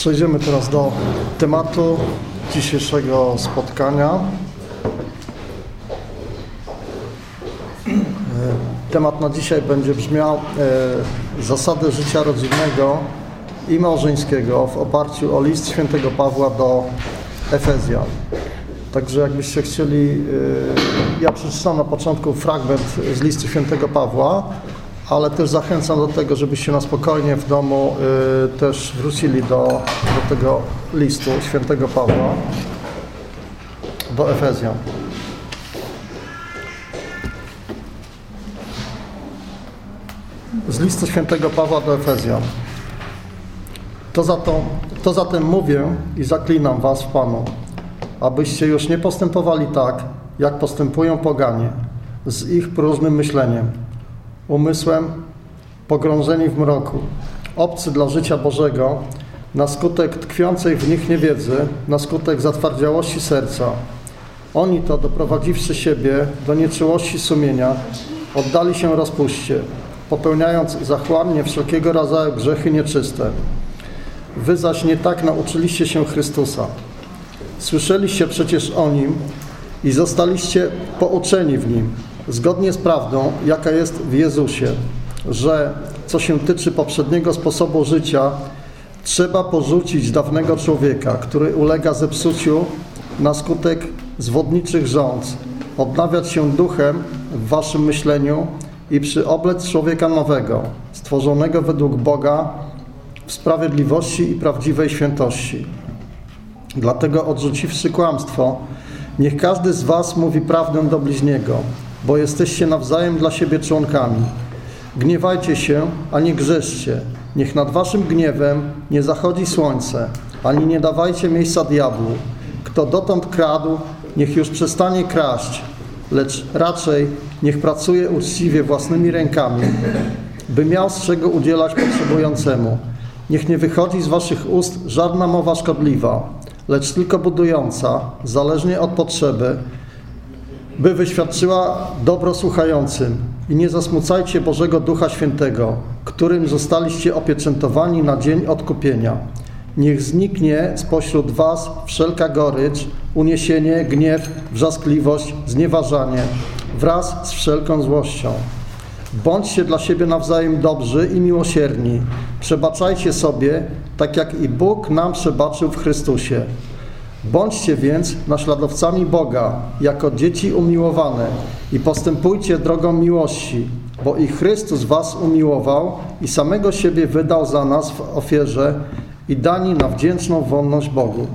Przejdziemy teraz do tematu dzisiejszego spotkania. E, temat na dzisiaj będzie brzmiał e, zasady życia rodzinnego i małżeńskiego w oparciu o list świętego Pawła do Efezjan. Także jakbyście chcieli, e, ja przeczytam na początku fragment z listu świętego Pawła, ale też zachęcam do tego, żebyście na spokojnie w domu y, też wrócili do, do tego listu świętego Pawła do Efezjan. Z listu świętego Pawła do Efezjan. To, za to, to zatem mówię i zaklinam was w Panu, abyście już nie postępowali tak, jak postępują poganie, z ich próżnym myśleniem umysłem pogrążeni w mroku, obcy dla życia Bożego, na skutek tkwiącej w nich niewiedzy, na skutek zatwardziałości serca. Oni to, doprowadziwszy siebie do nieczułości sumienia, oddali się rozpuście, popełniając zachłannie wszelkiego rodzaju grzechy nieczyste. Wy zaś nie tak nauczyliście się Chrystusa. Słyszeliście przecież o Nim i zostaliście pouczeni w Nim, zgodnie z prawdą, jaka jest w Jezusie, że co się tyczy poprzedniego sposobu życia, trzeba porzucić dawnego człowieka, który ulega zepsuciu na skutek zwodniczych rządz, odnawiać się duchem w waszym myśleniu i przyoblec człowieka nowego, stworzonego według Boga w sprawiedliwości i prawdziwej świętości. Dlatego odrzuciwszy kłamstwo, niech każdy z was mówi prawdę do bliźniego, bo jesteście nawzajem dla siebie członkami. Gniewajcie się, a nie grzeszcie. Niech nad waszym gniewem nie zachodzi słońce, ani nie dawajcie miejsca diabłu. Kto dotąd kradł, niech już przestanie kraść, lecz raczej niech pracuje uczciwie własnymi rękami, by miał z czego udzielać potrzebującemu. Niech nie wychodzi z waszych ust żadna mowa szkodliwa, lecz tylko budująca, zależnie od potrzeby, by wyświadczyła dobro słuchającym i nie zasmucajcie Bożego Ducha Świętego, którym zostaliście opieczętowani na dzień odkupienia. Niech zniknie spośród was wszelka gorycz, uniesienie, gniew, wrzaskliwość, znieważanie, wraz z wszelką złością. Bądźcie dla siebie nawzajem dobrzy i miłosierni. Przebaczajcie sobie, tak jak i Bóg nam przebaczył w Chrystusie. Bądźcie więc naśladowcami Boga, jako dzieci umiłowane i postępujcie drogą miłości, bo i Chrystus was umiłował i samego siebie wydał za nas w ofierze i dani na wdzięczną wolność Bogu.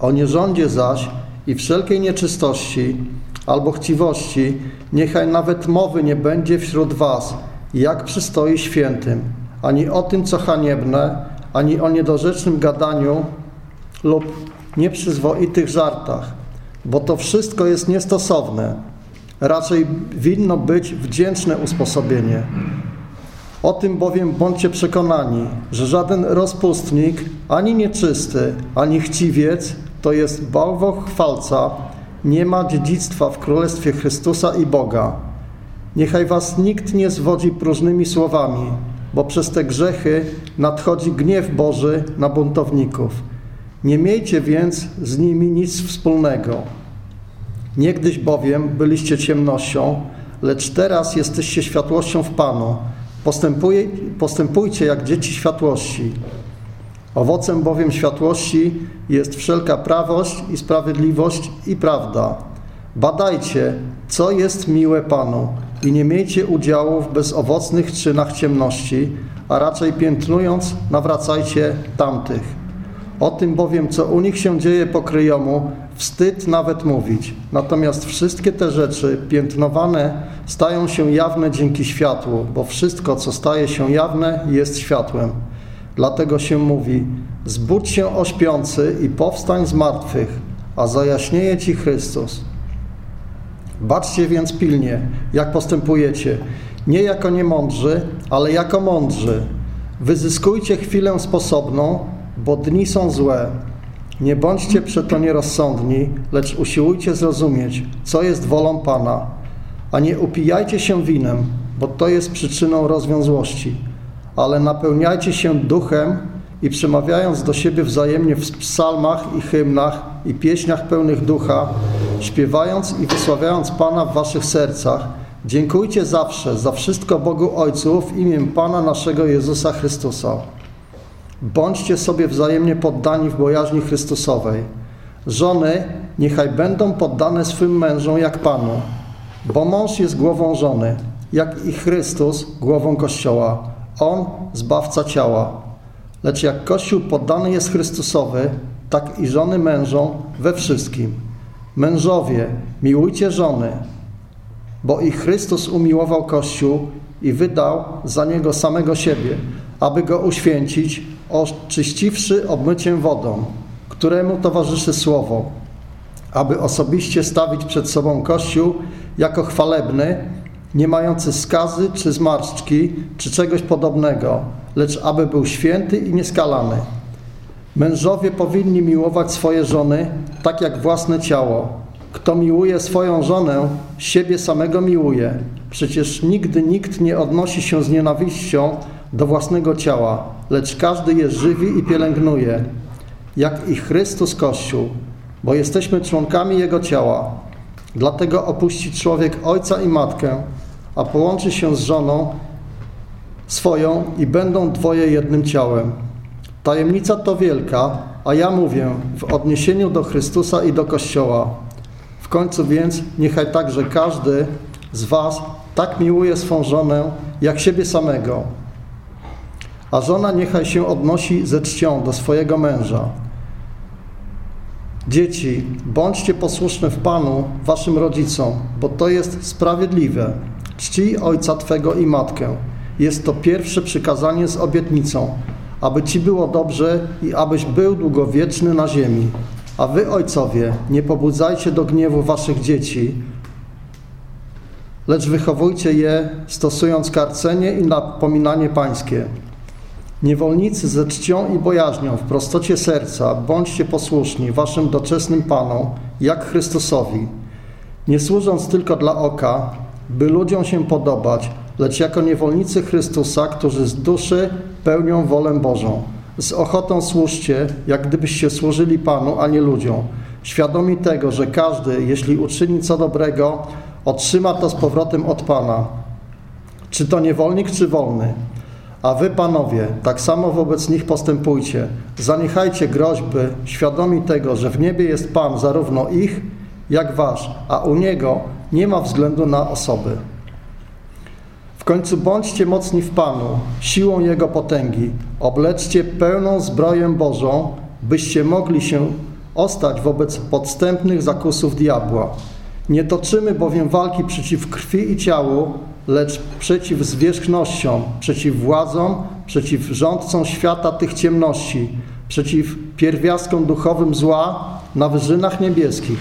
O nierządzie zaś i wszelkiej nieczystości albo chciwości, niechaj nawet mowy nie będzie wśród was, jak przystoi świętym, ani o tym, co haniebne, ani o niedorzecznym gadaniu lub nieprzyzwoitych żartach, bo to wszystko jest niestosowne. Raczej winno być wdzięczne usposobienie. O tym bowiem bądźcie przekonani, że żaden rozpustnik, ani nieczysty, ani chciwiec, to jest bałwochwalca, nie ma dziedzictwa w Królestwie Chrystusa i Boga. Niechaj was nikt nie zwodzi próżnymi słowami, bo przez te grzechy nadchodzi gniew Boży na buntowników. Nie miejcie więc z nimi nic wspólnego. Niegdyś bowiem byliście ciemnością, lecz teraz jesteście światłością w Panu. postępujcie jak dzieci światłości. Owocem bowiem światłości jest wszelka prawość i sprawiedliwość i prawda. Badajcie, co jest miłe Panu i nie miejcie udziału w bezowocnych czynach ciemności, a raczej piętnując nawracajcie tamtych. O tym bowiem, co u nich się dzieje pokryjomu, wstyd nawet mówić. Natomiast wszystkie te rzeczy piętnowane stają się jawne dzięki światłu, bo wszystko, co staje się jawne, jest światłem. Dlatego się mówi: Zbudź się ośpiący i powstań z martwych, a zajaśnieje ci Chrystus. Baczcie więc pilnie, jak postępujecie, nie jako niemądrzy, ale jako mądrzy. Wyzyskujcie chwilę sposobną, bo dni są złe. Nie bądźcie przeto nierozsądni, lecz usiłujcie zrozumieć, co jest wolą Pana, a nie upijajcie się winem, bo to jest przyczyną rozwiązłości, ale napełniajcie się duchem, i przemawiając do siebie wzajemnie w psalmach i hymnach i pieśniach pełnych ducha, śpiewając i wysławiając Pana w waszych sercach, dziękujcie zawsze za wszystko Bogu Ojcu w imię Pana naszego Jezusa Chrystusa. Bądźcie sobie wzajemnie poddani w bojaźni Chrystusowej. Żony niechaj będą poddane swym mężom jak Panu, bo mąż jest głową żony, jak i Chrystus głową Kościoła. On zbawca ciała. Lecz jak Kościół poddany jest Chrystusowy, tak i żony mężom we wszystkim. Mężowie, miłujcie żony, bo i Chrystus umiłował Kościół i wydał za niego samego siebie, aby go uświęcić, oczyściwszy obmyciem wodą, któremu towarzyszy słowo, aby osobiście stawić przed sobą Kościół jako chwalebny, nie mający skazy czy zmarszczki, czy czegoś podobnego, lecz aby był święty i nieskalany. Mężowie powinni miłować swoje żony tak jak własne ciało. Kto miłuje swoją żonę, siebie samego miłuje. Przecież nigdy nikt nie odnosi się z nienawiścią do własnego ciała, lecz każdy je żywi i pielęgnuje, jak i Chrystus Kościół, bo jesteśmy członkami Jego ciała. Dlatego opuści człowiek ojca i matkę, a połączy się z żoną swoją i będą dwoje jednym ciałem. Tajemnica to wielka, a ja mówię w odniesieniu do Chrystusa i do Kościoła. W końcu więc niechaj także każdy z Was tak miłuje swą żonę, jak siebie samego. A żona niechaj się odnosi ze czcią do swojego męża. Dzieci, bądźcie posłuszne w Panu waszym rodzicom, bo to jest sprawiedliwe. Czcij ojca Twego i matkę. Jest to pierwsze przykazanie z obietnicą, aby Ci było dobrze i abyś był długowieczny na ziemi. A Wy, ojcowie, nie pobudzajcie do gniewu Waszych dzieci, lecz wychowujcie je, stosując karcenie i napominanie pańskie. Niewolnicy ze czcią i bojaźnią, w prostocie serca, bądźcie posłuszni Waszym doczesnym Panom, jak Chrystusowi, nie służąc tylko dla oka, by ludziom się podobać, lecz jako niewolnicy Chrystusa, którzy z duszy pełnią wolę Bożą. Z ochotą służcie, jak gdybyście służyli Panu, a nie ludziom, świadomi tego, że każdy, jeśli uczyni co dobrego, otrzyma to z powrotem od Pana. Czy to niewolnik, czy wolny. A wy, panowie, tak samo wobec nich postępujcie. Zaniechajcie groźby, świadomi tego, że w niebie jest Pan zarówno ich, jak wasz, a u Niego nie ma względu na osoby. W końcu bądźcie mocni w Panu, siłą Jego potęgi. Obleczcie pełną zbroję Bożą, byście mogli się ostać wobec podstępnych zakusów diabła. Nie toczymy bowiem walki przeciw krwi i ciału, lecz przeciw zwierzchnościom, przeciw władzom, przeciw rządcom świata tych ciemności, przeciw pierwiastkom duchowym zła na wyżynach niebieskich.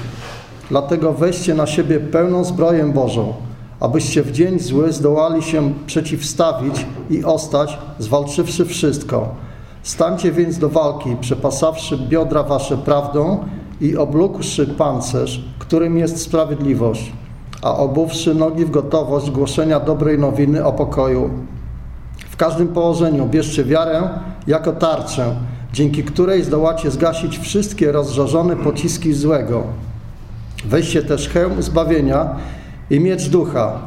Dlatego weźcie na siebie pełną zbroję Bożą, abyście w dzień zły zdołali się przeciwstawić i ostać, zwalczywszy wszystko. Stańcie więc do walki, przepasawszy biodra wasze prawdą i oblókłszy pancerz, którym jest sprawiedliwość, a obuwszy nogi w gotowość głoszenia dobrej nowiny o pokoju. W każdym położeniu bierzcie wiarę jako tarczę, dzięki której zdołacie zgasić wszystkie rozżarzone pociski złego. Weźcie też hełm zbawienia i miecz ducha.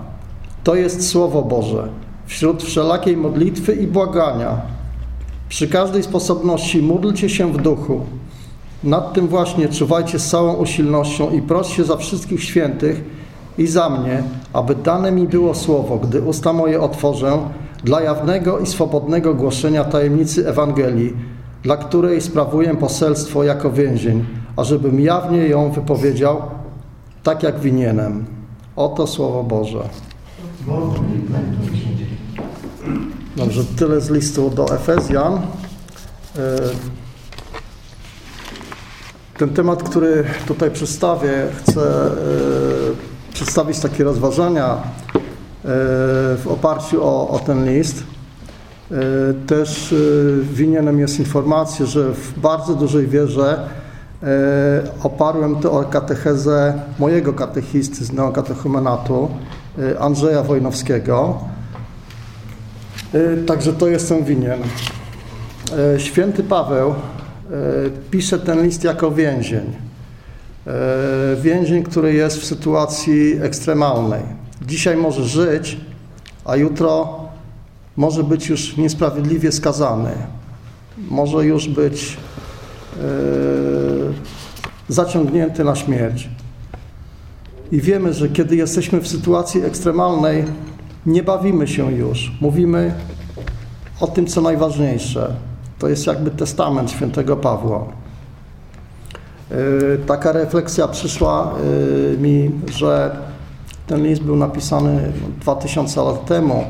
To jest Słowo Boże. Wśród wszelakiej modlitwy i błagania. Przy każdej sposobności módlcie się w duchu. Nad tym właśnie czuwajcie z całą usilnością i proście za wszystkich świętych i za mnie, aby dane mi było słowo, gdy usta moje otworzę, dla jawnego i swobodnego głoszenia tajemnicy Ewangelii, dla której sprawuję poselstwo jako więzień, ażebym jawnie ją wypowiedział tak jak winienem. Oto Słowo Boże. Dobrze, tyle z listu do Efezjan. E, ten temat, który tutaj przedstawię, chcę e, przedstawić takie rozważania e, w oparciu o, o ten list. Też winienem jest informacja, że w bardzo dużej wierze E, oparłem to o katechezę mojego katechisty z neokatechumenatu, e, Andrzeja Wojnowskiego. E, także to jestem winien. e, święty Paweł e, pisze ten list jako więzień. E, więzień, który jest w sytuacji ekstremalnej. Dzisiaj może żyć, a jutro może być już niesprawiedliwie skazany. Może już być zaciągnięty na śmierć. I wiemy, że kiedy jesteśmy w sytuacji ekstremalnej, nie bawimy się już. Mówimy o tym, co najważniejsze. To jest jakby testament świętego Pawła. Yy, taka refleksja przyszła yy, mi, że ten list był napisany 2000 lat temu,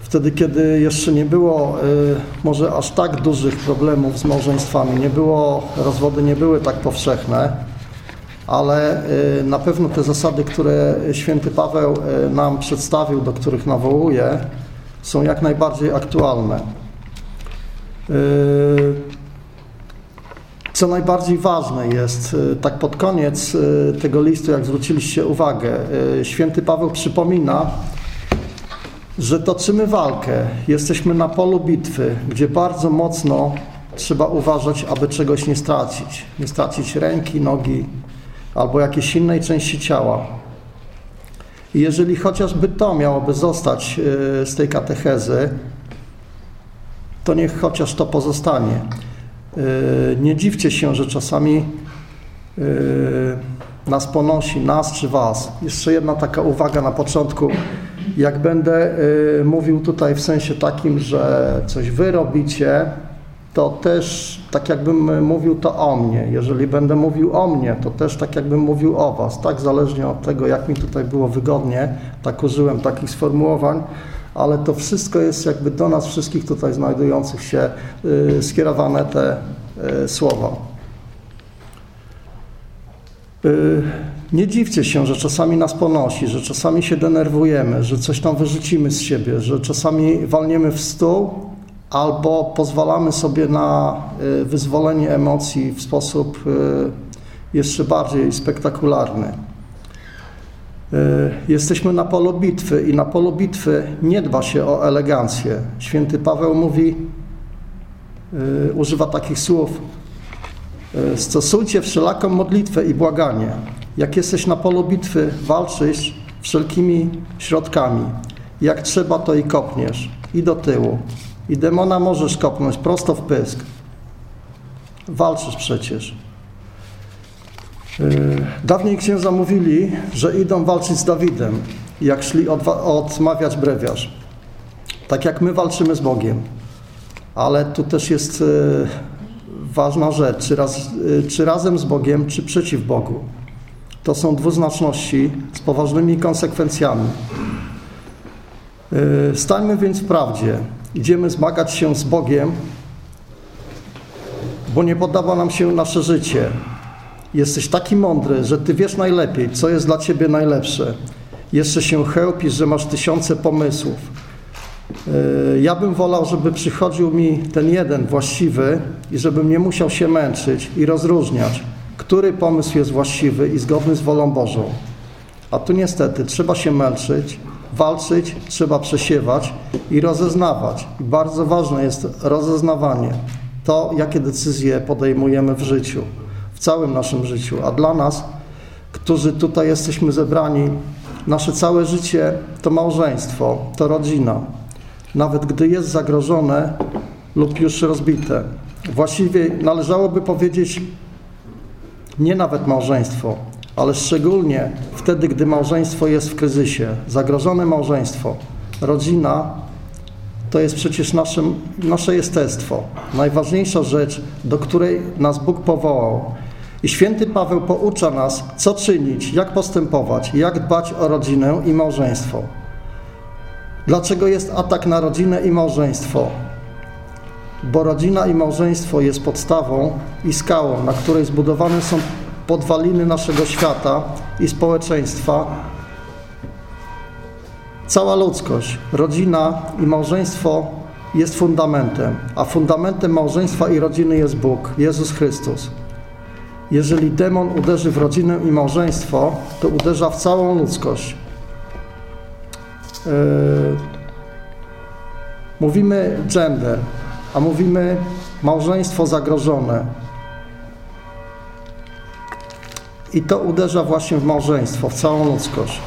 wtedy, kiedy jeszcze nie było yy, może aż tak dużych problemów z małżeństwami, nie było, rozwody nie były tak powszechne ale y, na pewno te zasady, które święty Paweł y, nam przedstawił, do których nawołuje, są jak najbardziej aktualne. Y, co najbardziej ważne jest, tak pod koniec tego listu, jak zwróciliście uwagę, święty Paweł przypomina, że toczymy walkę, jesteśmy na polu bitwy, gdzie bardzo mocno trzeba uważać, aby czegoś nie stracić. Nie stracić ręki, nogi, albo jakiejś innej części ciała. I jeżeli chociażby to miałoby zostać y, z tej katechezy, to niech chociaż to pozostanie. Y, nie dziwcie się, że czasami y, nas ponosi, nas czy was. Jeszcze jedna taka uwaga na początku. Jak będę mówił tutaj w sensie takim, że coś wy robicie, to też tak jakbym mówił to o mnie. Jeżeli będę mówił o mnie, to też tak jakbym mówił o Was. Tak zależnie od tego, jak mi tutaj było wygodnie, tak użyłem takich sformułowań, ale to wszystko jest jakby do nas wszystkich tutaj znajdujących się y, skierowane te y, słowa. Y, nie dziwcie się, że czasami nas ponosi, że czasami się denerwujemy, że coś tam wyrzucimy z siebie, że czasami walniemy w stół albo pozwalamy sobie na wyzwolenie emocji w sposób jeszcze bardziej spektakularny. Y, jesteśmy na polu bitwy i na polu bitwy nie dba się o elegancję. Święty Paweł mówi, używa takich słów: Stosujcie wszelaką modlitwę i błaganie. Jak jesteś na polu bitwy, walczysz wszelkimi środkami. Jak trzeba, to i kopniesz, i do tyłu, i demona możesz kopnąć prosto w pysk. Walczysz przecież. Yy, dawniej księża mówili, że idą walczyć z Dawidem, jak szli odmawiać brewiarz. Tak jak my walczymy z Bogiem. Ale tu też jest yy, ważna rzecz, czy, raz, yy, czy razem z Bogiem, czy przeciw Bogu. To są dwuznaczności z poważnymi konsekwencjami. Stańmy więc w prawdzie, Idziemy zmagać się z Bogiem, bo nie podoba nam się nasze życie. Jesteś taki mądry, że Ty wiesz najlepiej, co jest dla Ciebie najlepsze. Jeszcze się chełpisz, że masz tysiące pomysłów. E, ja bym wolał, żeby przychodził mi ten jeden właściwy i żebym nie musiał się męczyć i rozróżniać, który pomysł jest właściwy i zgodny z wolą Bożą. A tu niestety trzeba się męczyć, walczyć, trzeba przesiewać i rozeznawać. I bardzo ważne jest rozeznawanie. To, jakie decyzje podejmujemy w życiu, całym naszym życiu. A dla nas, którzy tutaj jesteśmy zebrani, nasze całe życie to małżeństwo, to rodzina. Nawet gdy jest zagrożone lub już rozbite. Właściwie należałoby powiedzieć nie nawet małżeństwo, ale szczególnie wtedy, gdy małżeństwo jest w kryzysie, zagrożone małżeństwo, rodzina to jest przecież naszym, nasze jestestwo, najważniejsza rzecz, do której nas Bóg powołał. I święty Paweł poucza nas, co czynić, jak postępować, jak dbać o rodzinę i małżeństwo. Dlaczego jest atak na rodzinę i małżeństwo? Bo rodzina i małżeństwo jest podstawą i skałą, na której zbudowane są podwaliny naszego świata i społeczeństwa. Cała ludzkość, rodzina i małżeństwo jest fundamentem, a fundamentem małżeństwa i rodziny jest Bóg, Jezus Chrystus. Jeżeli demon uderzy w rodzinę i małżeństwo, to uderza w całą ludzkość. Yy, mówimy gender, a mówimy małżeństwo zagrożone. I to uderza właśnie w małżeństwo, w całą ludzkość.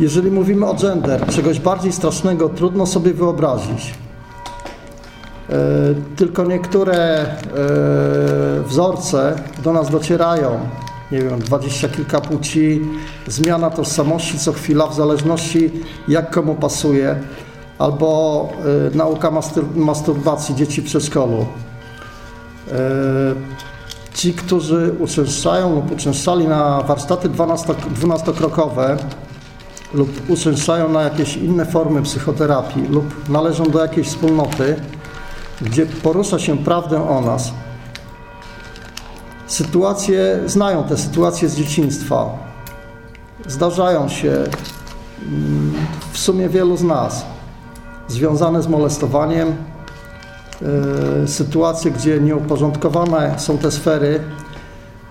Jeżeli mówimy o gender, czegoś bardziej strasznego trudno sobie wyobrazić. E, tylko niektóre e, wzorce do nas docierają. Nie wiem, dwadzieścia kilka płci, zmiana tożsamości co chwila, w zależności jak komu pasuje, albo e, nauka masturbacji dzieci w przedszkolu. Ci, którzy uczęszczają lub uczęszczali na warsztaty dwunastokrokowe, lub uczęszczają na jakieś inne formy psychoterapii lub należą do jakiejś wspólnoty, gdzie porusza się prawdę o nas. Sytuacje, znają te sytuacje z dzieciństwa. Zdarzają się mm, w sumie wielu z nas, związane z molestowaniem, yy, sytuacje, gdzie nieuporządkowane są te sfery,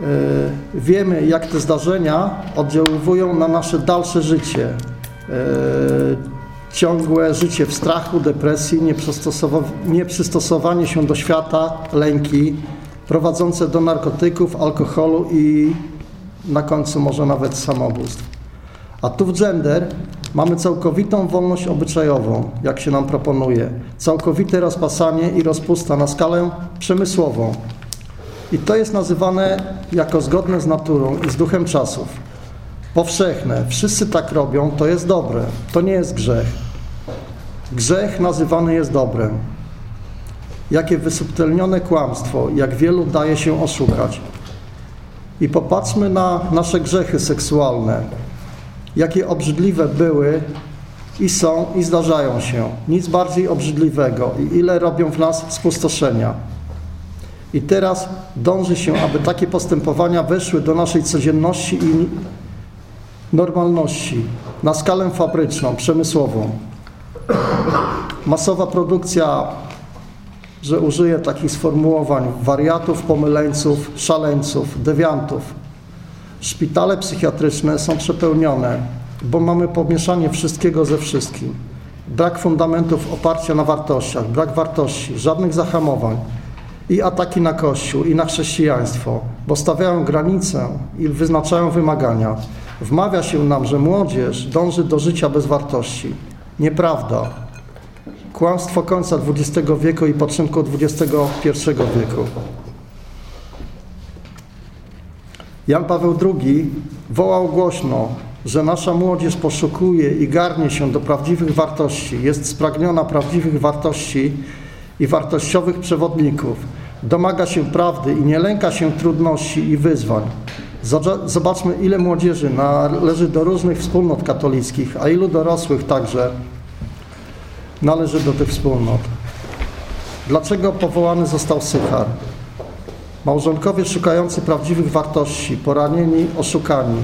E, wiemy, jak te zdarzenia oddziałują na nasze dalsze życie. Ciągłe życie w strachu, depresji, nieprzystosowanie się do świata, lęki prowadzące do narkotyków, alkoholu i na końcu może nawet samobójstw. A tu w gender mamy całkowitą wolność obyczajową, jak się nam proponuje, całkowite rozpasanie i rozpusta na skalę przemysłową, i to jest nazywane jako zgodne z naturą i z duchem czasów. Powszechne, wszyscy tak robią, to jest dobre, to nie jest grzech. Grzech nazywany jest dobrem. Jakie wysubtelnione kłamstwo, jak wielu daje się oszukać. I popatrzmy na nasze grzechy seksualne. Jakie obrzydliwe były i są i zdarzają się. Nic bardziej obrzydliwego i ile robią w nas spustoszenia. I teraz dąży się, aby takie postępowania weszły do naszej codzienności i normalności na skalę fabryczną, przemysłową. Masowa produkcja, że użyję takich sformułowań, wariatów, pomyleńców, szaleńców, dewiantów. Szpitale psychiatryczne są przepełnione, bo mamy pomieszanie wszystkiego ze wszystkim. Brak fundamentów oparcia na wartościach, brak wartości, żadnych zahamowań i ataki na Kościół i na chrześcijaństwo, bo stawiają granice i wyznaczają wymagania. Wmawia się nam, że młodzież dąży do życia bez wartości. Nieprawda. Kłamstwo końca XX wieku i początku XXI wieku. Jan Paweł II wołał głośno, że nasza młodzież poszukuje i garnie się do prawdziwych wartości, jest spragniona prawdziwych wartości i wartościowych przewodników domaga się prawdy i nie lęka się trudności i wyzwań. Zobaczmy, ile młodzieży należy do różnych wspólnot katolickich, a ilu dorosłych także należy do tych wspólnot. Dlaczego powołany został Sychar? Małżonkowie szukający prawdziwych wartości, poranieni, oszukani,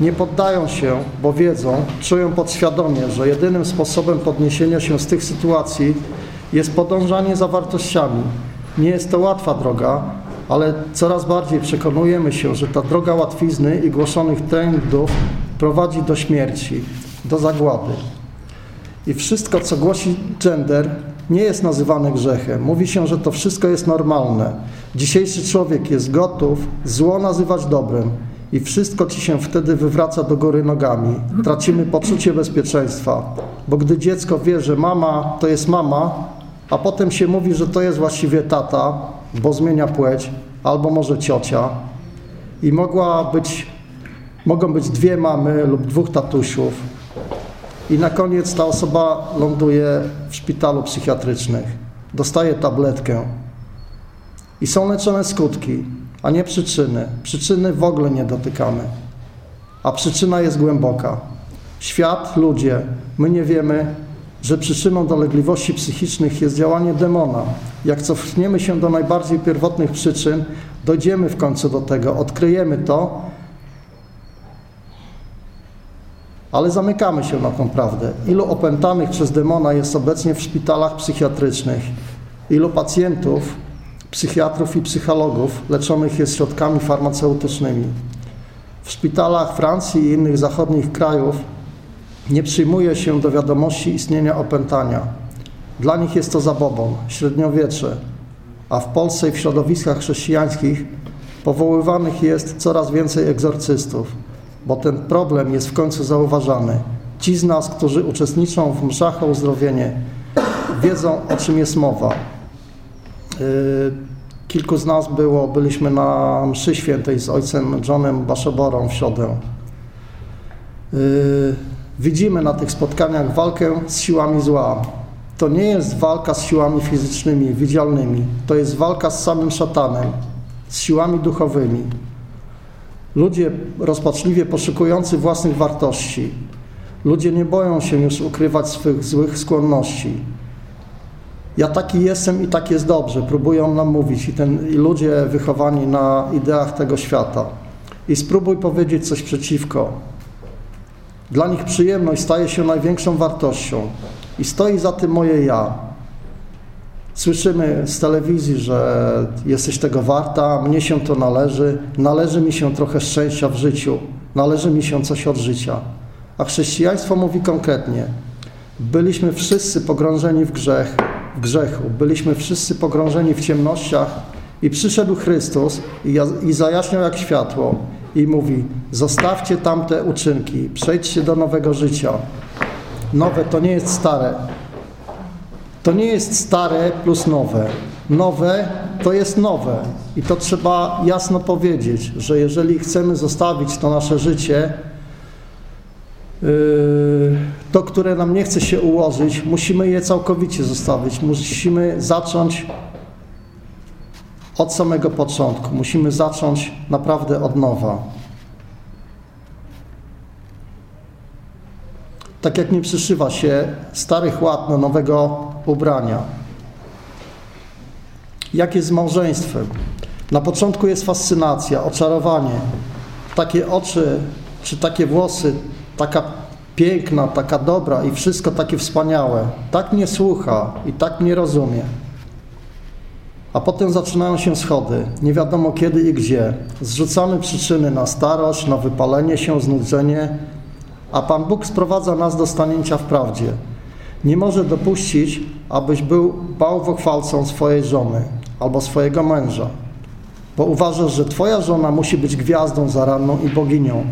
nie poddają się, bo wiedzą, czują podświadomie, że jedynym sposobem podniesienia się z tych sytuacji jest podążanie za wartościami, nie jest to łatwa droga, ale coraz bardziej przekonujemy się, że ta droga łatwizny i głoszonych trendów prowadzi do śmierci, do zagłady. I wszystko, co głosi gender, nie jest nazywane grzechem. Mówi się, że to wszystko jest normalne. Dzisiejszy człowiek jest gotów zło nazywać dobrem i wszystko ci się wtedy wywraca do góry nogami. Tracimy poczucie bezpieczeństwa, bo gdy dziecko wie, że mama to jest mama, a potem się mówi, że to jest właściwie tata, bo zmienia płeć, albo może ciocia. I mogła być, mogą być dwie mamy lub dwóch tatusiów. I na koniec ta osoba ląduje w szpitalu psychiatrycznym. Dostaje tabletkę. I są leczone skutki, a nie przyczyny. Przyczyny w ogóle nie dotykamy. A przyczyna jest głęboka. Świat, ludzie, my nie wiemy, że przyczyną dolegliwości psychicznych jest działanie demona. Jak cofniemy się do najbardziej pierwotnych przyczyn, dojdziemy w końcu do tego, odkryjemy to, ale zamykamy się na tą prawdę. Ilu opętanych przez demona jest obecnie w szpitalach psychiatrycznych? Ilu pacjentów, psychiatrów i psychologów leczonych jest środkami farmaceutycznymi? W szpitalach Francji i innych zachodnich krajów nie przyjmuje się do wiadomości istnienia opętania. Dla nich jest to zabobon, średniowiecze, a w Polsce i w środowiskach chrześcijańskich powoływanych jest coraz więcej egzorcystów, bo ten problem jest w końcu zauważany. Ci z nas, którzy uczestniczą w mszach o uzdrowienie, wiedzą o czym jest mowa. Yy, kilku z nas było, byliśmy na mszy świętej z ojcem Johnem Baszoborą w środę. Widzimy na tych spotkaniach walkę z siłami zła. To nie jest walka z siłami fizycznymi, widzialnymi. To jest walka z samym szatanem, z siłami duchowymi. Ludzie rozpaczliwie poszukujący własnych wartości. Ludzie nie boją się już ukrywać swych złych skłonności. Ja taki jestem i tak jest dobrze, próbują nam mówić i, ten, i ludzie wychowani na ideach tego świata. I spróbuj powiedzieć coś przeciwko. Dla nich przyjemność staje się największą wartością. I stoi za tym moje ja. Słyszymy z telewizji, że jesteś tego warta, mnie się to należy, należy mi się trochę szczęścia w życiu, należy mi się coś od życia. A chrześcijaństwo mówi konkretnie: byliśmy wszyscy pogrążeni w grzech, w grzechu, byliśmy wszyscy pogrążeni w ciemnościach i przyszedł Chrystus i, i zajaśniał jak światło i mówi: Zostawcie tamte uczynki, przejdźcie do nowego życia. Nowe to nie jest stare. To nie jest stare plus nowe. Nowe to jest nowe. I to trzeba jasno powiedzieć, że jeżeli chcemy zostawić to nasze życie, yy, to, które nam nie chce się ułożyć, musimy je całkowicie zostawić. Musimy zacząć od samego początku. Musimy zacząć naprawdę od nowa. tak jak nie przyszywa się starych ład na nowego ubrania. Jak jest z małżeństwem? Na początku jest fascynacja, oczarowanie. Takie oczy czy takie włosy, taka piękna, taka dobra i wszystko takie wspaniałe. Tak mnie słucha i tak mnie rozumie. A potem zaczynają się schody, nie wiadomo kiedy i gdzie. Zrzucamy przyczyny na starość, na wypalenie się, znudzenie, a Pan Bóg sprowadza nas do stanięcia w prawdzie. Nie może dopuścić, abyś był bałwochwalcą swojej żony albo swojego męża, bo uważasz, że Twoja żona musi być gwiazdą zaranną i boginią.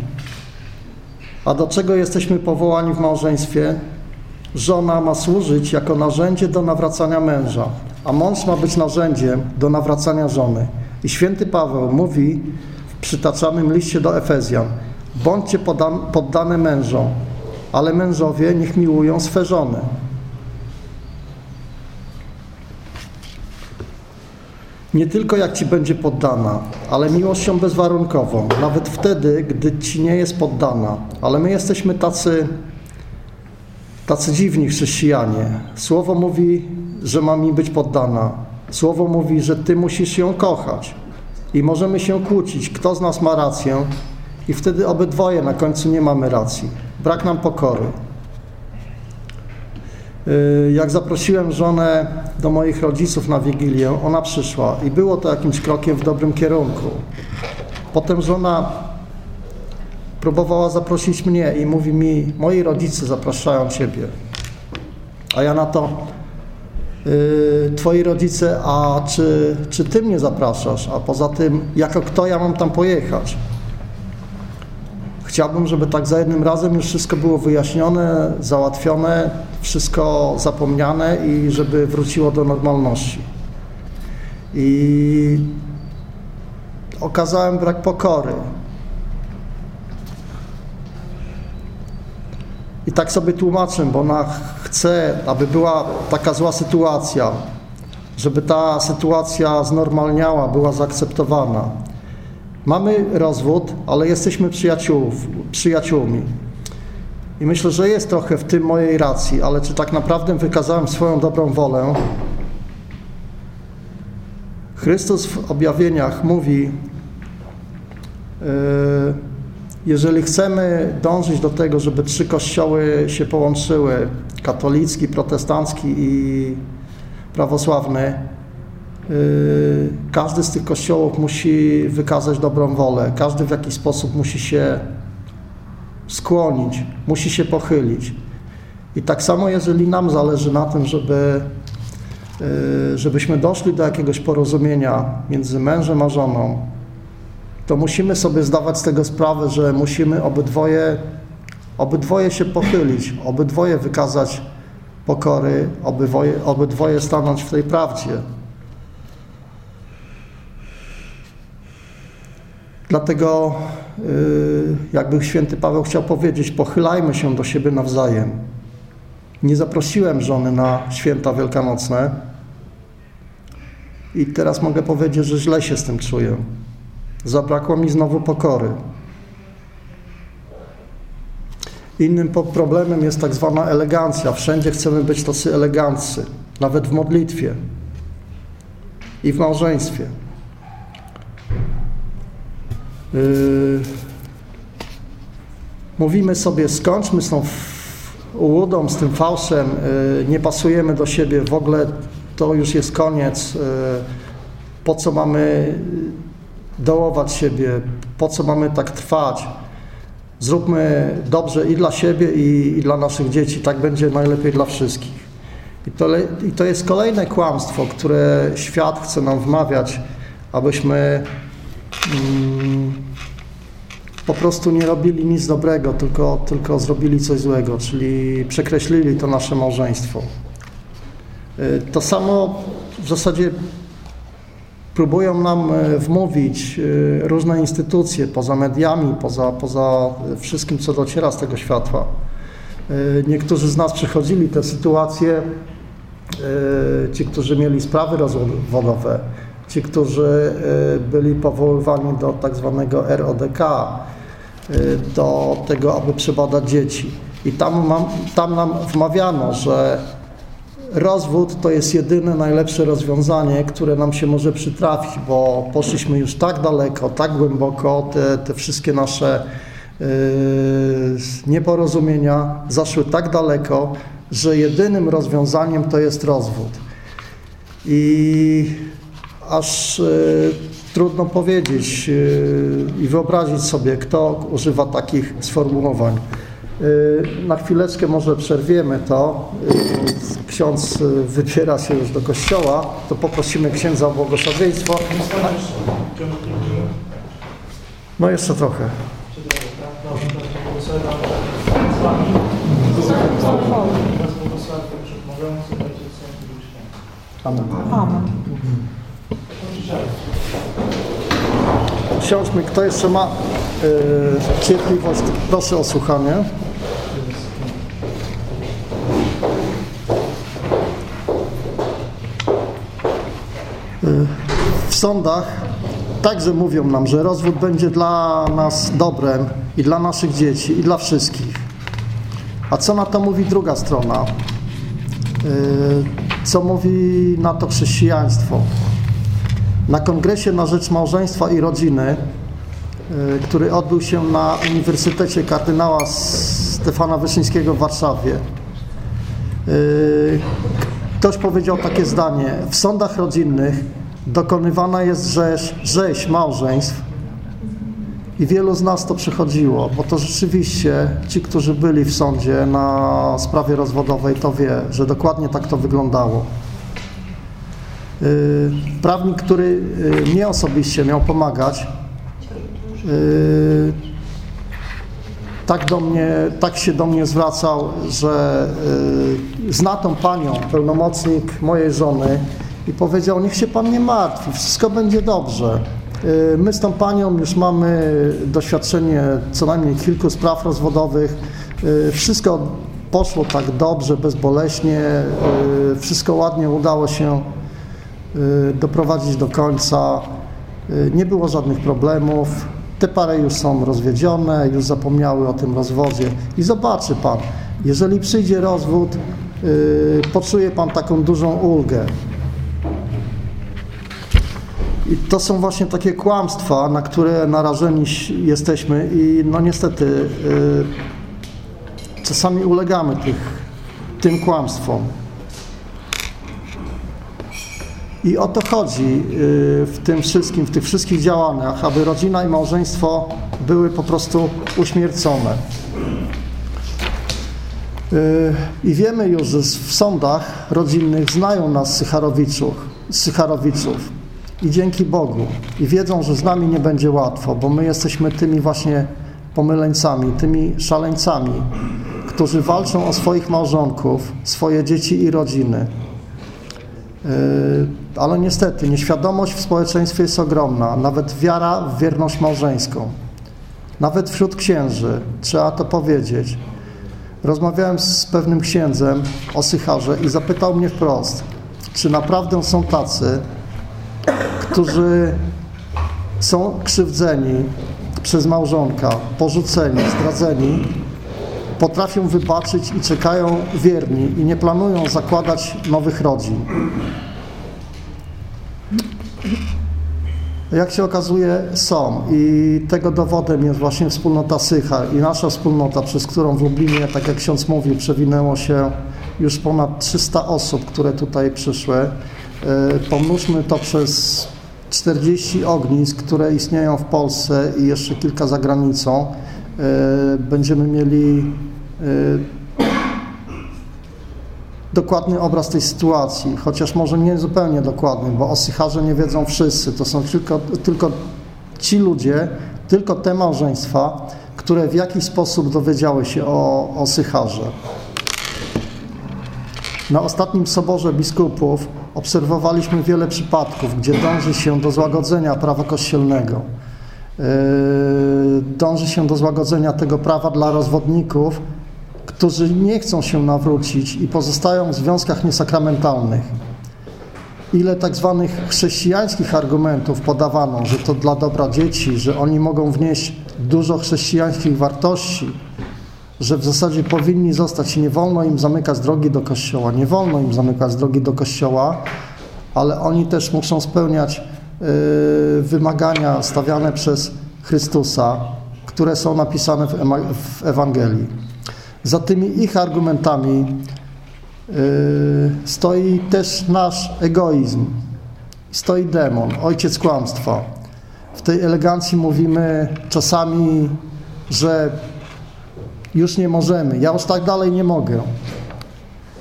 A do czego jesteśmy powołani w małżeństwie? Żona ma służyć jako narzędzie do nawracania męża, a mąż ma być narzędziem do nawracania żony. I święty Paweł mówi w przytaczanym liście do Efezjan – Bądźcie poddane mężom, ale mężowie niech miłują swe żony. Nie tylko jak ci będzie poddana, ale miłością bezwarunkową, nawet wtedy, gdy ci nie jest poddana. Ale my jesteśmy tacy, tacy dziwni chrześcijanie. Słowo mówi, że ma mi być poddana. Słowo mówi, że ty musisz ją kochać. I możemy się kłócić, kto z nas ma rację, i wtedy obydwoje na końcu nie mamy racji. Brak nam pokory. Y, jak zaprosiłem żonę do moich rodziców na Wigilię, ona przyszła i było to jakimś krokiem w dobrym kierunku. Potem żona próbowała zaprosić mnie i mówi mi, moi rodzice zapraszają Ciebie. A ja na to, Twoi rodzice, a czy, czy Ty mnie zapraszasz? A poza tym, jako kto ja mam tam pojechać? Chciałbym, żeby tak za jednym razem już wszystko było wyjaśnione, załatwione, wszystko zapomniane i żeby wróciło do normalności. I okazałem brak pokory. I tak sobie tłumaczę, bo ona chce, aby była taka zła sytuacja, żeby ta sytuacja znormalniała, była zaakceptowana. Mamy rozwód, ale jesteśmy przyjaciółmi. I myślę, że jest trochę w tym mojej racji, ale czy tak naprawdę wykazałem swoją dobrą wolę? Chrystus w objawieniach mówi, yy, jeżeli chcemy dążyć do tego, żeby trzy kościoły się połączyły, katolicki, protestancki i prawosławny, Y, każdy z tych kościołów musi wykazać dobrą wolę, każdy w jakiś sposób musi się skłonić, musi się pochylić. I tak samo, jeżeli nam zależy na tym, żeby, y, żebyśmy doszli do jakiegoś porozumienia między mężem a żoną, to musimy sobie zdawać z tego sprawę, że musimy obydwoje, obydwoje się pochylić, obydwoje wykazać pokory, obydwoje, obydwoje stanąć w tej prawdzie. Dlatego, y, jakby święty Paweł chciał powiedzieć, pochylajmy się do siebie nawzajem. Nie zaprosiłem żony na święta wielkanocne i teraz mogę powiedzieć, że źle się z tym czuję. Zabrakło mi znowu pokory. Innym problemem jest tak zwana elegancja. Wszędzie chcemy być tacy eleganccy, nawet w modlitwie i w małżeństwie. Yy, mówimy sobie, skończmy z tą ułudą, z tym fałszem, yy, nie pasujemy do siebie, w ogóle to już jest koniec. Yy, po co mamy dołować siebie, po co mamy tak trwać? Zróbmy dobrze i dla siebie, i, i dla naszych dzieci. Tak będzie najlepiej dla wszystkich. I to, I to jest kolejne kłamstwo, które świat chce nam wmawiać, abyśmy mm, po prostu nie robili nic dobrego, tylko, tylko zrobili coś złego, czyli przekreślili to nasze małżeństwo. Y, to samo w zasadzie próbują nam e, wmówić e, różne instytucje poza mediami, poza, poza wszystkim, co dociera z tego światła. E, niektórzy z nas przechodzili te sytuacje, ci, którzy mieli sprawy rozwodowe, ci, którzy byli powoływani do tak zwanego RODK, do tego, aby przebadać dzieci. I tam, mam, tam nam wmawiano, że rozwód to jest jedyne najlepsze rozwiązanie, które nam się może przytrafić, bo poszliśmy już tak daleko, tak głęboko, te, te wszystkie nasze yy, nieporozumienia zaszły tak daleko, że jedynym rozwiązaniem to jest rozwód. I aż yy, trudno powiedzieć yy, i wyobrazić sobie, kto używa takich sformułowań. Y, na chwileczkę może przerwiemy to. Y, ksiądz y, wybiera się już do kościoła, to poprosimy księdza o błogosławieństwo. No jeszcze trochę. Amen. Amen. Ksiądz kto jeszcze ma y, cierpliwość, proszę o słuchanie. w sądach także mówią nam, że rozwód będzie dla nas dobrem i dla naszych dzieci i dla wszystkich. A co na to mówi druga strona? Yy, co mówi na to chrześcijaństwo? Na kongresie na rzecz małżeństwa i rodziny, yy, który odbył się na Uniwersytecie kardynała Stefana Wyszyńskiego w Warszawie, yy, ktoś powiedział takie zdanie: W sądach rodzinnych dokonywana jest rzeź, rzeź małżeństw i wielu z nas to przechodziło, bo to rzeczywiście ci, którzy byli w sądzie na sprawie rozwodowej, to wie, że dokładnie tak to wyglądało. Y, prawnik, który y, mnie osobiście miał pomagać, y, tak, do mnie, tak się do mnie zwracał, że zna tą panią, pełnomocnik mojej żony, i powiedział, niech się Pan nie martwi, wszystko będzie dobrze. Y, my z tą Panią już mamy doświadczenie co najmniej kilku spraw rozwodowych. Y, wszystko poszło tak dobrze, bezboleśnie, y, wszystko ładnie udało się doprowadzić do końca. Nie było żadnych problemów. Te pary już są rozwiedzione, już zapomniały o tym rozwodzie. I zobaczy Pan, jeżeli przyjdzie rozwód, poczuje Pan taką dużą ulgę. I to są właśnie takie kłamstwa, na które narażeni jesteśmy i no niestety y, czasami ulegamy tych, tym kłamstwom. I o to chodzi y, w tym wszystkim, w tych wszystkich działaniach, aby rodzina i małżeństwo były po prostu uśmiercone. I wiemy już, że w sądach rodzinnych znają nas Sycharowiczów, Sycharowiczów i dzięki Bogu. I wiedzą, że z nami nie będzie łatwo, bo my jesteśmy tymi właśnie pomyleńcami, tymi szaleńcami, którzy walczą o swoich małżonków, swoje dzieci i rodziny. Yy, ale niestety nieświadomość w społeczeństwie jest ogromna, nawet wiara w wierność małżeńską. Nawet wśród księży, trzeba to powiedzieć. Rozmawiałem z pewnym księdzem o Sycharze i zapytał mnie wprost, czy naprawdę są tacy, którzy są krzywdzeni przez małżonka, porzuceni, zdradzeni, potrafią wybaczyć i czekają wierni i nie planują zakładać nowych rodzin. Jak się okazuje, są i tego dowodem jest właśnie wspólnota Sycha i nasza wspólnota, przez którą w Lublinie, tak jak ksiądz mówił, przewinęło się już ponad 300 osób, które tutaj przyszły. E, pomnóżmy to przez 40 ognisk, które istnieją w Polsce i jeszcze kilka za granicą. E, będziemy mieli e, dokładny obraz tej sytuacji, chociaż może nie zupełnie dokładny, bo o Sycharze nie wiedzą wszyscy. To są tylko, tylko ci ludzie, tylko te małżeństwa, które w jakiś sposób dowiedziały się o, o Sycharze. Na ostatnim Soborze Biskupów obserwowaliśmy wiele przypadków, gdzie dąży się do złagodzenia prawa kościelnego. Yy, dąży się do złagodzenia tego prawa dla rozwodników, którzy nie chcą się nawrócić i pozostają w związkach niesakramentalnych. Ile tak zwanych chrześcijańskich argumentów podawano, że to dla dobra dzieci, że oni mogą wnieść dużo chrześcijańskich wartości, że w zasadzie powinni zostać, nie wolno im zamykać drogi do kościoła, nie wolno im zamykać drogi do kościoła, ale oni też muszą spełniać y, wymagania stawiane przez Chrystusa, które są napisane w Ewangelii. Za tymi ich argumentami y, stoi też nasz egoizm, stoi demon, ojciec kłamstwa. W tej elegancji mówimy czasami, że już nie możemy, ja już tak dalej nie mogę.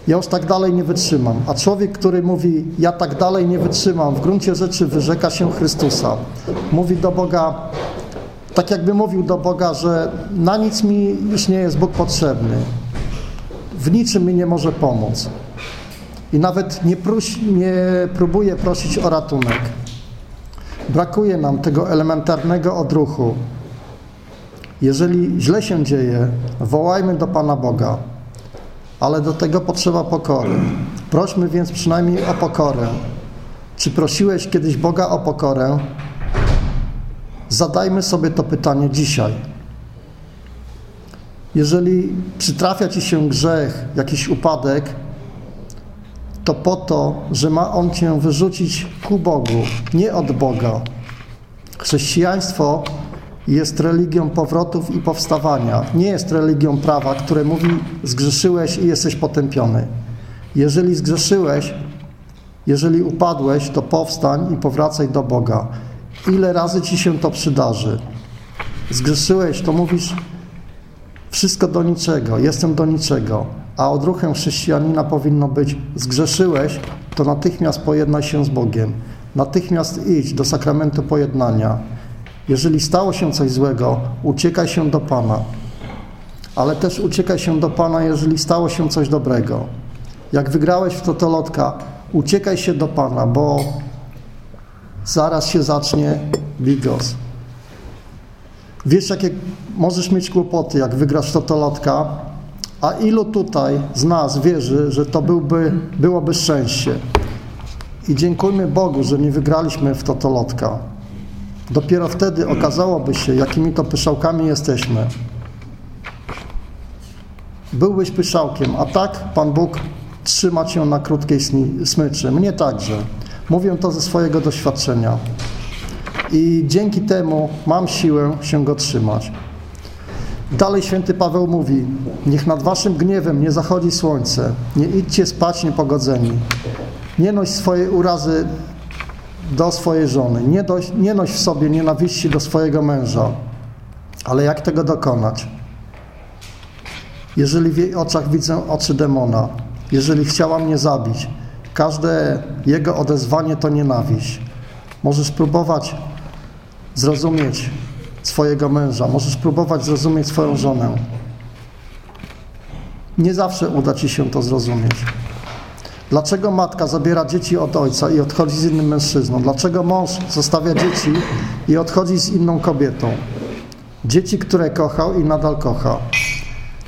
Ja już tak dalej nie wytrzymam. A człowiek, który mówi, ja tak dalej nie wytrzymam, w gruncie rzeczy wyrzeka się Chrystusa. Mówi do Boga, tak jakby mówił do Boga, że na nic mi już nie jest Bóg potrzebny. W niczym mi nie może pomóc. I nawet nie, nie próbuje prosić o ratunek. Brakuje nam tego elementarnego odruchu, jeżeli źle się dzieje, wołajmy do Pana Boga, ale do tego potrzeba pokory. Prośmy więc przynajmniej o pokorę. Czy prosiłeś kiedyś Boga o pokorę? Zadajmy sobie to pytanie dzisiaj. Jeżeli przytrafia Ci się grzech, jakiś upadek, to po to, że ma on Cię wyrzucić ku Bogu, nie od Boga. Chrześcijaństwo jest religią powrotów i powstawania. Nie jest religią prawa, które mówi zgrzeszyłeś i jesteś potępiony. Jeżeli zgrzeszyłeś, jeżeli upadłeś, to powstań i powracaj do Boga. Ile razy ci się to przydarzy? Zgrzeszyłeś, to mówisz wszystko do niczego, jestem do niczego. A odruchem chrześcijanina powinno być zgrzeszyłeś, to natychmiast pojednaj się z Bogiem. Natychmiast idź do sakramentu pojednania jeżeli stało się coś złego, uciekaj się do Pana. Ale też uciekaj się do Pana, jeżeli stało się coś dobrego. Jak wygrałeś w totolotka, uciekaj się do Pana, bo zaraz się zacznie bigos. Wiesz, jakie możesz mieć kłopoty, jak wygrasz totolotka, a ilu tutaj z nas wierzy, że to byłby, byłoby szczęście. I dziękujmy Bogu, że nie wygraliśmy w totolotka. Dopiero wtedy okazałoby się, jakimi to pyszałkami jesteśmy. Byłbyś pyszałkiem, a tak Pan Bóg trzyma cię na krótkiej smyczy. Mnie także. Mówię to ze swojego doświadczenia. I dzięki temu mam siłę się go trzymać. Dalej święty Paweł mówi: Niech nad waszym gniewem nie zachodzi słońce, nie idźcie spać niepogodzeni. Nie noś swojej urazy do swojej żony. Nie, do, nie noś w sobie nienawiści do swojego męża. Ale jak tego dokonać? Jeżeli w jej oczach widzę oczy demona, jeżeli chciała mnie zabić, każde jego odezwanie to nienawiść. Możesz próbować zrozumieć swojego męża, możesz próbować zrozumieć swoją żonę. Nie zawsze uda ci się to zrozumieć. Dlaczego matka zabiera dzieci od ojca i odchodzi z innym mężczyzną? Dlaczego mąż zostawia dzieci i odchodzi z inną kobietą? Dzieci, które kochał i nadal kocha.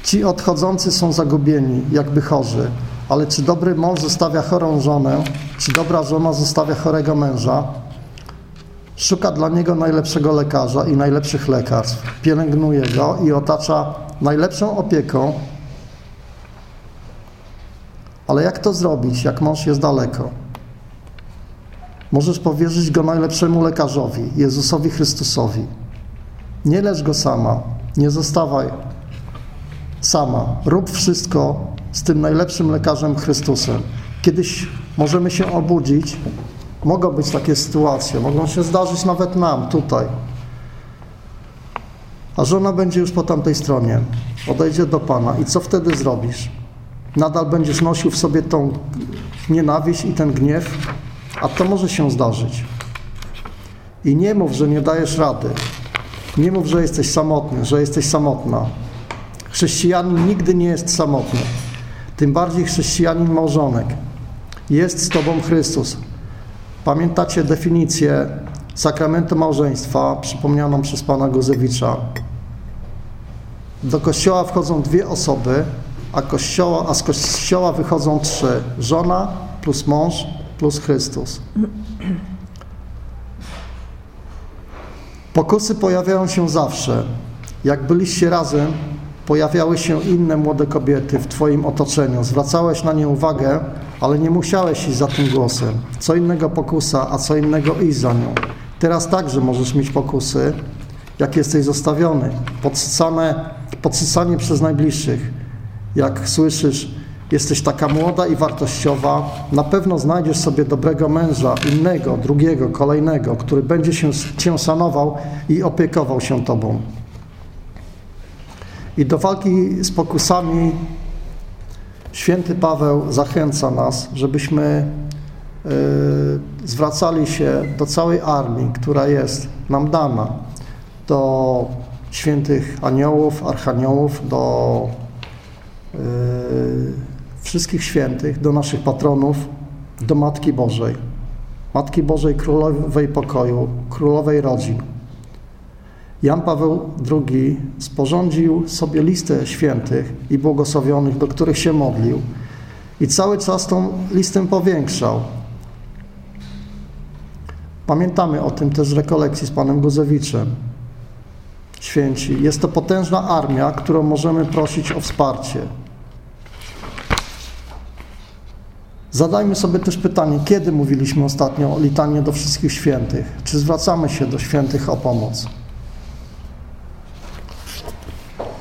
Ci odchodzący są zagubieni, jakby chorzy. Ale czy dobry mąż zostawia chorą żonę? Czy dobra żona zostawia chorego męża? Szuka dla niego najlepszego lekarza i najlepszych lekarstw. Pielęgnuje go i otacza najlepszą opieką. Ale jak to zrobić, jak mąż jest daleko? Możesz powierzyć go najlepszemu lekarzowi, Jezusowi Chrystusowi. Nie lecz go sama, nie zostawaj sama. Rób wszystko z tym najlepszym lekarzem Chrystusem. Kiedyś możemy się obudzić, mogą być takie sytuacje, mogą się zdarzyć nawet nam tutaj. A żona będzie już po tamtej stronie, odejdzie do Pana. I co wtedy zrobisz? Nadal będziesz nosił w sobie tą nienawiść i ten gniew, a to może się zdarzyć. I nie mów, że nie dajesz rady. Nie mów, że jesteś samotny, że jesteś samotna. Chrześcijanin nigdy nie jest samotny. Tym bardziej chrześcijanin małżonek. Jest z Tobą Chrystus. Pamiętacie definicję sakramentu małżeństwa przypomnianą przez pana Gozewicza. Do kościoła wchodzą dwie osoby, a, kościoła, a z kościoła wychodzą trzy. Żona plus mąż plus Chrystus. Pokusy pojawiają się zawsze. Jak byliście razem, pojawiały się inne młode kobiety w Twoim otoczeniu. Zwracałeś na nie uwagę, ale nie musiałeś iść za tym głosem. Co innego pokusa, a co innego iść za nią. Teraz także możesz mieć pokusy, jak jesteś zostawiony, podsycane, podsycanie przez najbliższych. Jak słyszysz, jesteś taka młoda i wartościowa, na pewno znajdziesz sobie dobrego męża, innego, drugiego, kolejnego, który będzie się, cię szanował i opiekował się tobą. I do walki z pokusami święty Paweł zachęca nas, żebyśmy y, zwracali się do całej armii, która jest nam dana, do świętych aniołów, archaniołów, do wszystkich świętych, do naszych patronów, do Matki Bożej. Matki Bożej Królowej Pokoju, Królowej Rodzin. Jan Paweł II sporządził sobie listę świętych i błogosławionych, do których się modlił i cały czas tą listę powiększał. Pamiętamy o tym też z rekolekcji z panem Guzewiczem. Święci. Jest to potężna armia, którą możemy prosić o wsparcie. Zadajmy sobie też pytanie, kiedy mówiliśmy ostatnio o litanie do wszystkich świętych? Czy zwracamy się do świętych o pomoc?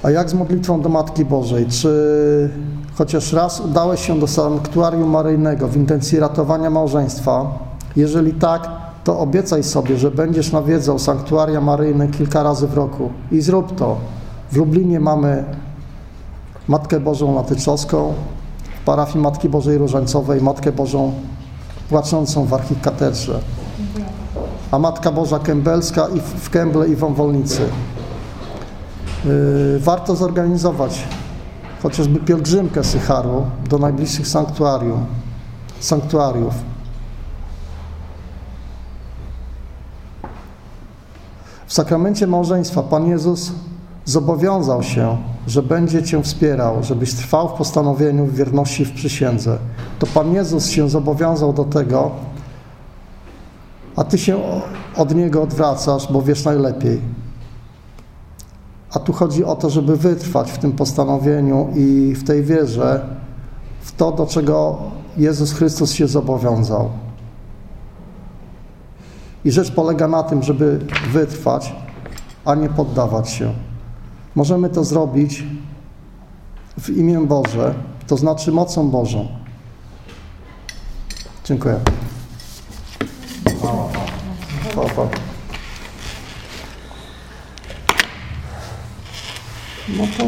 A jak z modlitwą do Matki Bożej? Czy chociaż raz udałeś się do sanktuarium maryjnego w intencji ratowania małżeństwa? Jeżeli tak, to obiecaj sobie, że będziesz nawiedzał sanktuaria maryjne kilka razy w roku. I zrób to. W Lublinie mamy Matkę Bożą Latyczowską, w parafii Matki Bożej Różańcowej Matkę Bożą płaczącą w archikatedrze, a Matka Boża Kębelska i w Kęble i w Wąwolnicy. Yy, warto zorganizować chociażby pielgrzymkę Sycharu do najbliższych sanktuarium, sanktuariów. W sakramencie małżeństwa Pan Jezus zobowiązał się, że będzie Cię wspierał, żebyś trwał w postanowieniu w wierności w przysiędze. To Pan Jezus się zobowiązał do tego, a Ty się od Niego odwracasz, bo wiesz najlepiej. A tu chodzi o to, żeby wytrwać w tym postanowieniu i w tej wierze, w to, do czego Jezus Chrystus się zobowiązał. I rzecz polega na tym, żeby wytrwać, a nie poddawać się. Możemy to zrobić w imię Boże, to znaczy mocą Bożą. Dziękuję. Papa. No to